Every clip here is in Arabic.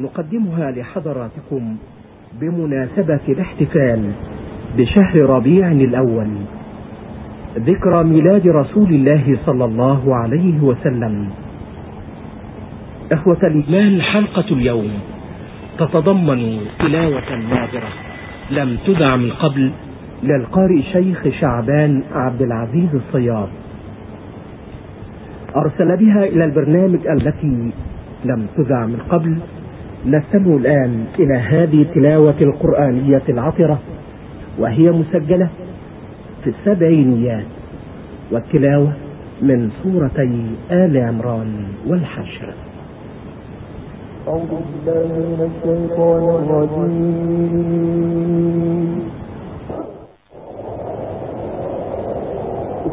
نقدمها لحضراتكم بمناسبة الاحتفال بشهر ربيع الأول. ذكرى ميلاد رسول الله صلى الله عليه وسلم. إخوة الإيمان حلقة اليوم تتضمن تلاوة نادرة لم تدع من قبل للقارئ شيخ شعبان عبد العزيز الصياد. أرسل بها إلى البرنامج التي لم تذع من قبل نستمع الآن إلى هذه التلاوة القرآنية العطرة وهي مسجلة في السبعينيات والتلاوة من سورتي آل عمران والحشر أعوذ بالله من الشيطان الرجيم.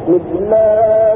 بسم الله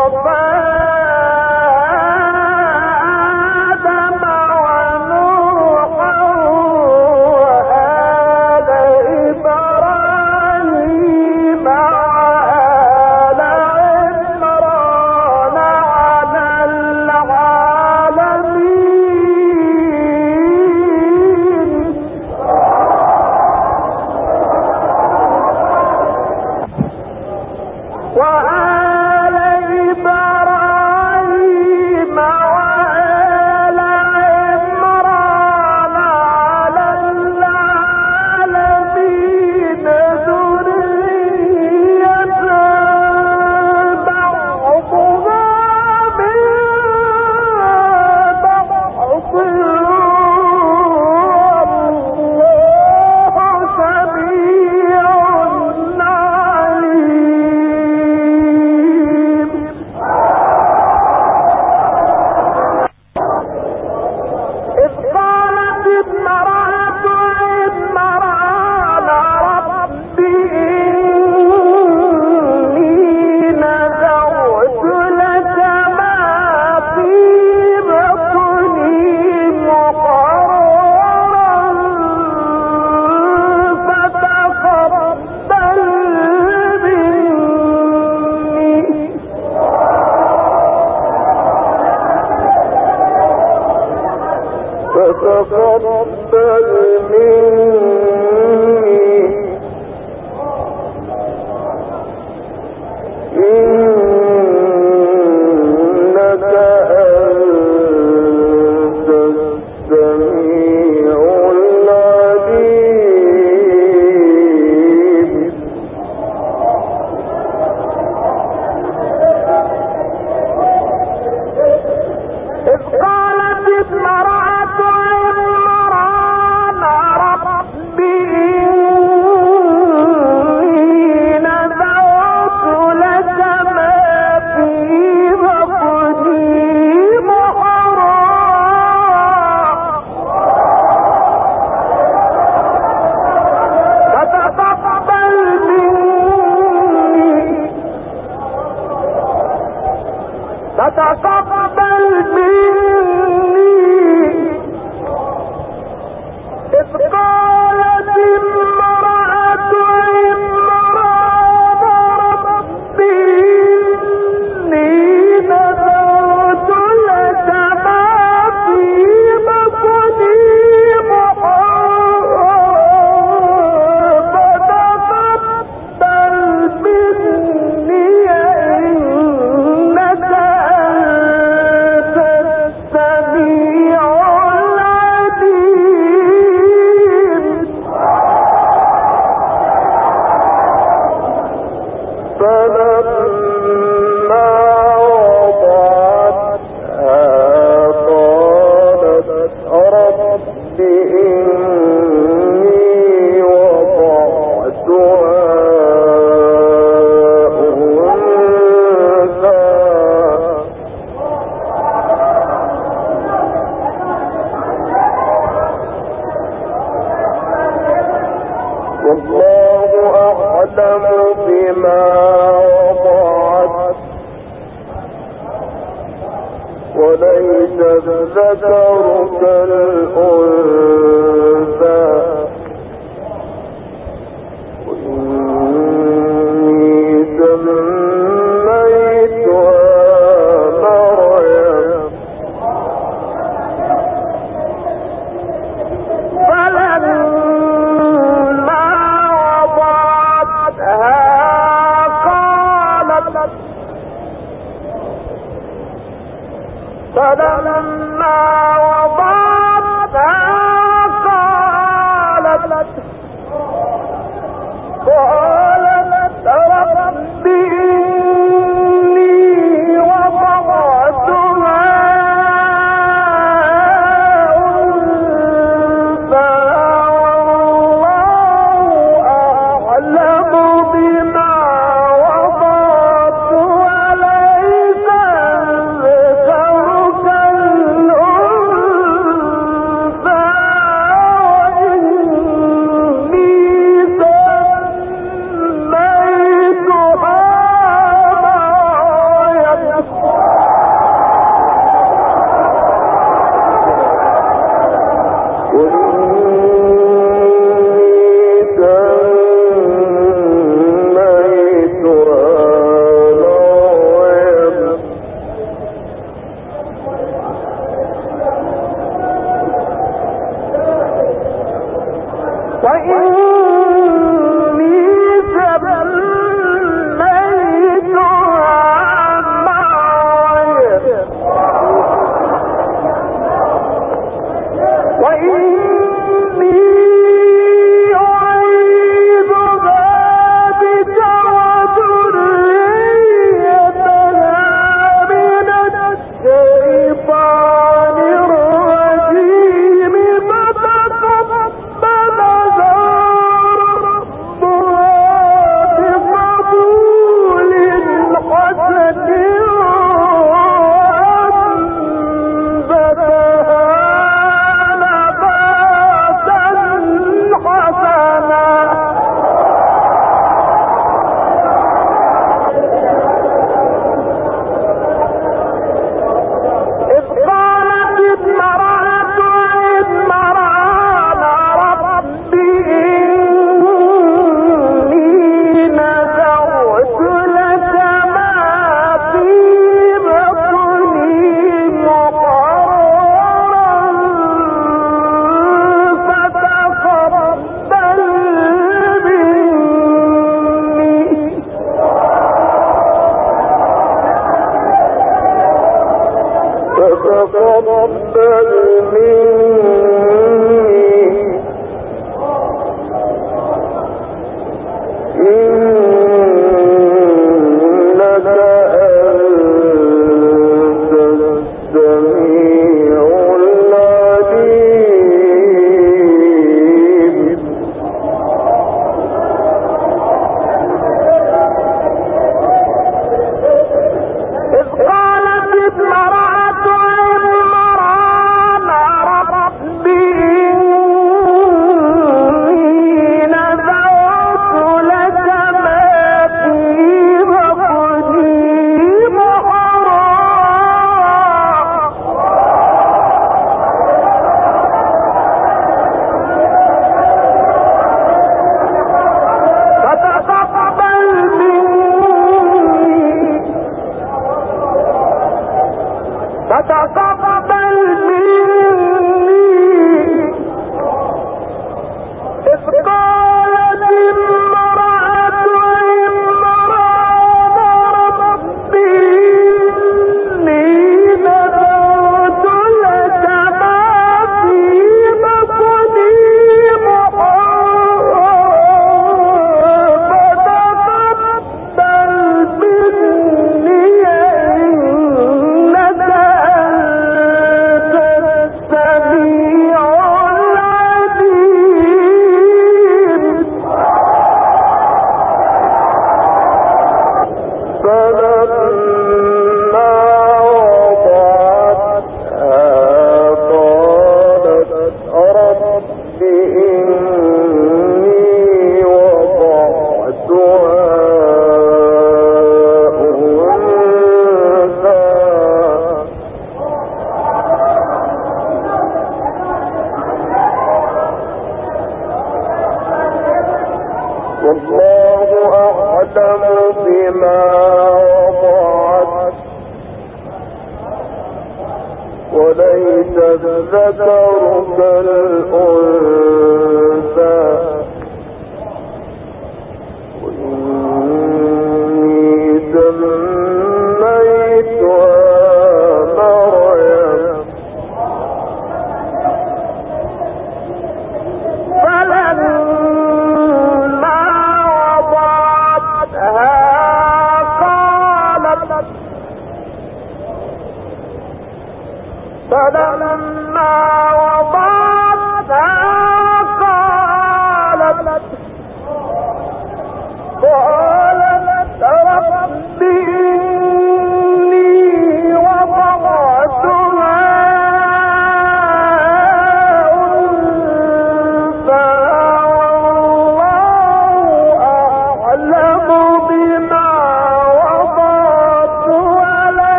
over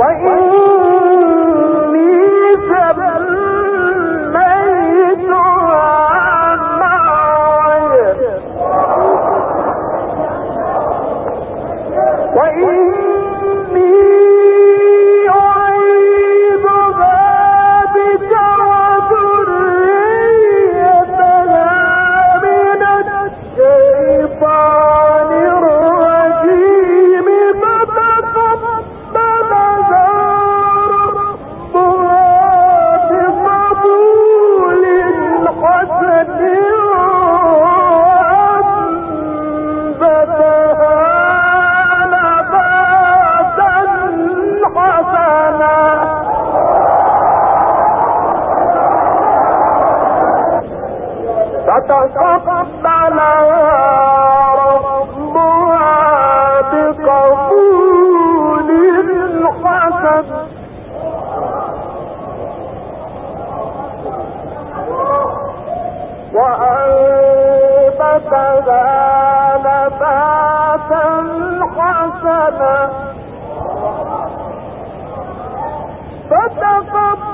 فتقبلها تک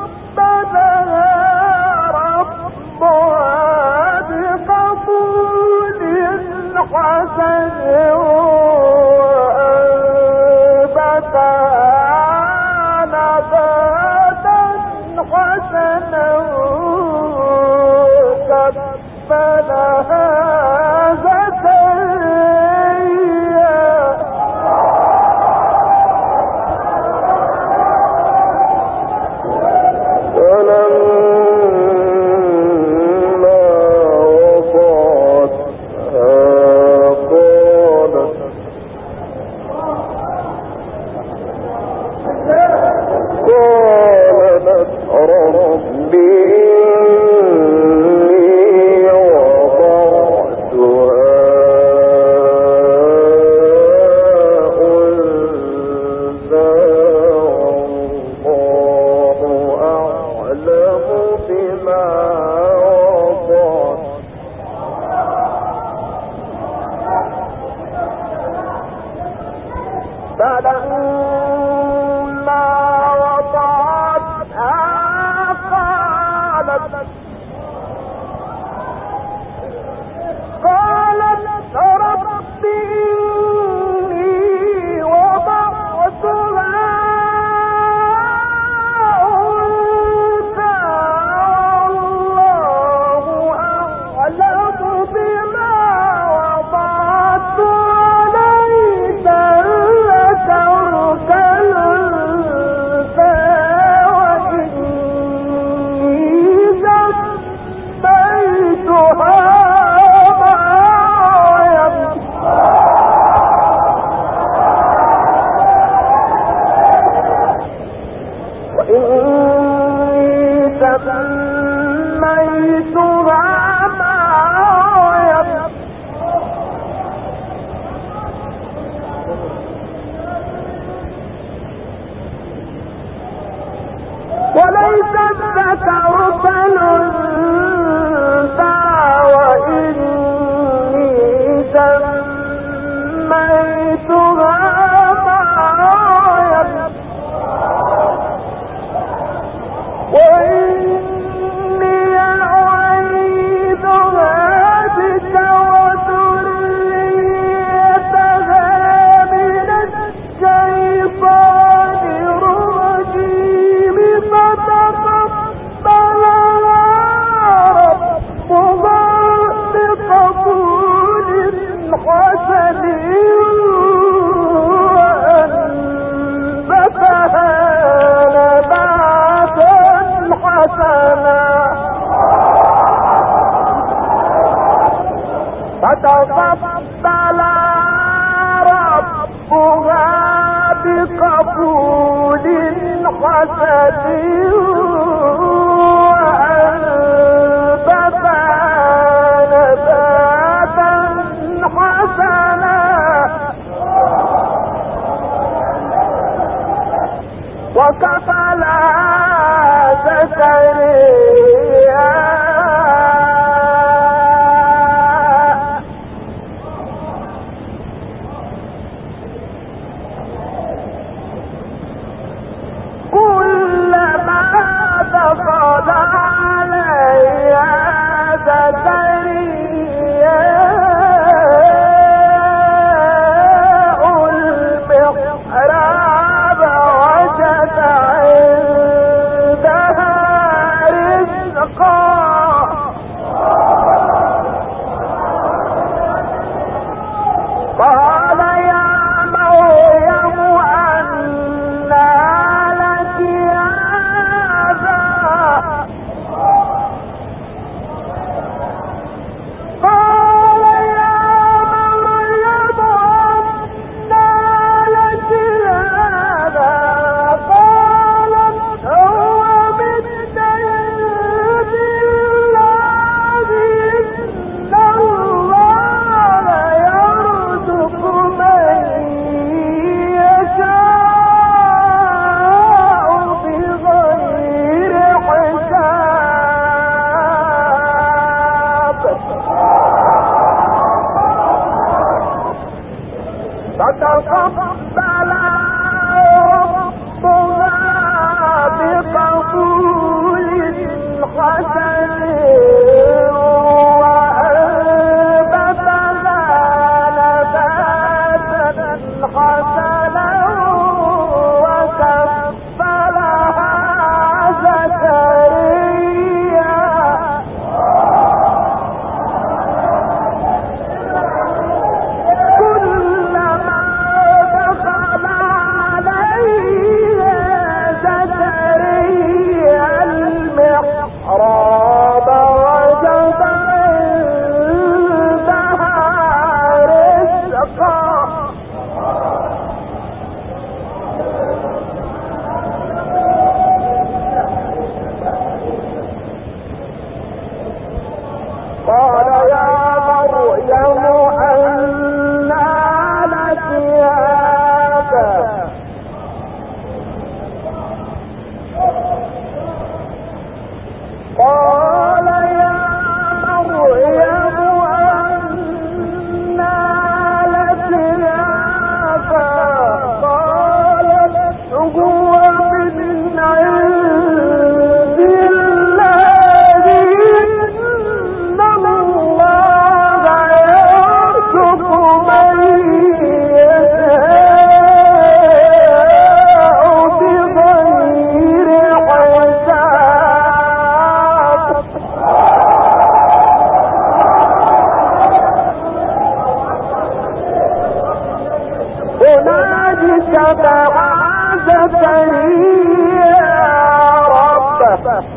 دعا زكريا ربه.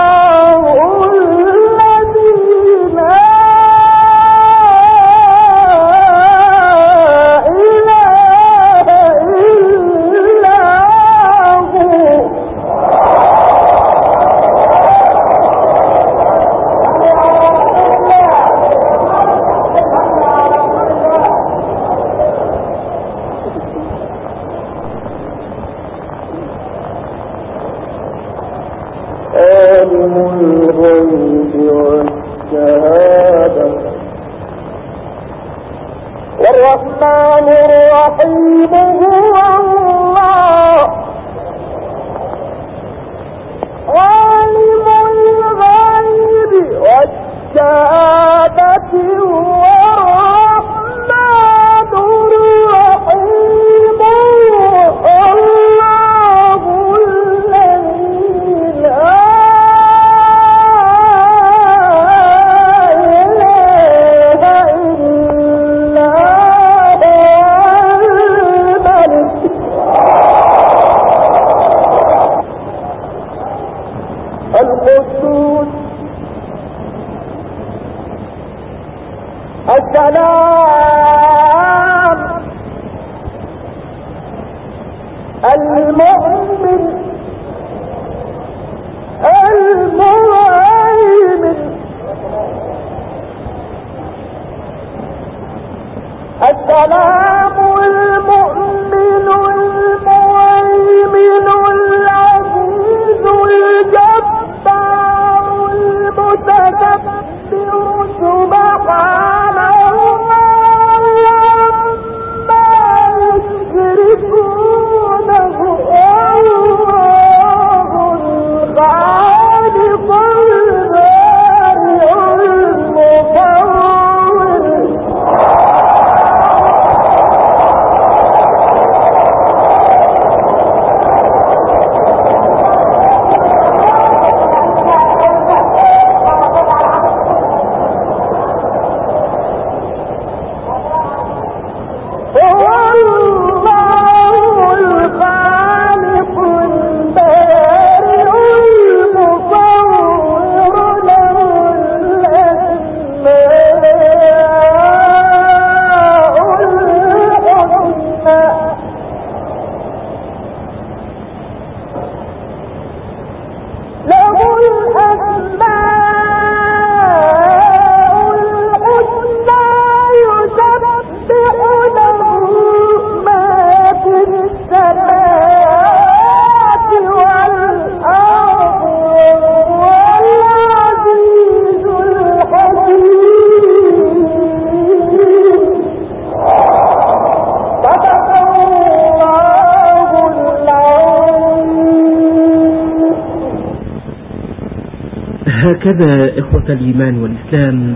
هكذا إخوة الإيمان والإسلام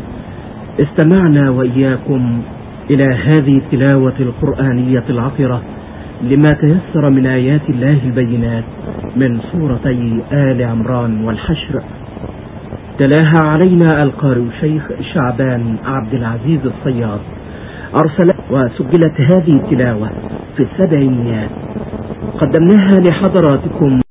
استمعنا وإياكم إلى هذه التلاوة القرآنية العطرة لما تيسر من آيات الله البينات من سورتي آل عمران والحشر. تلاها علينا القارئ شيخ شعبان عبد العزيز الصياد. أرسل وسجلت هذه التلاوة في السبعينيات. قدمناها لحضراتكم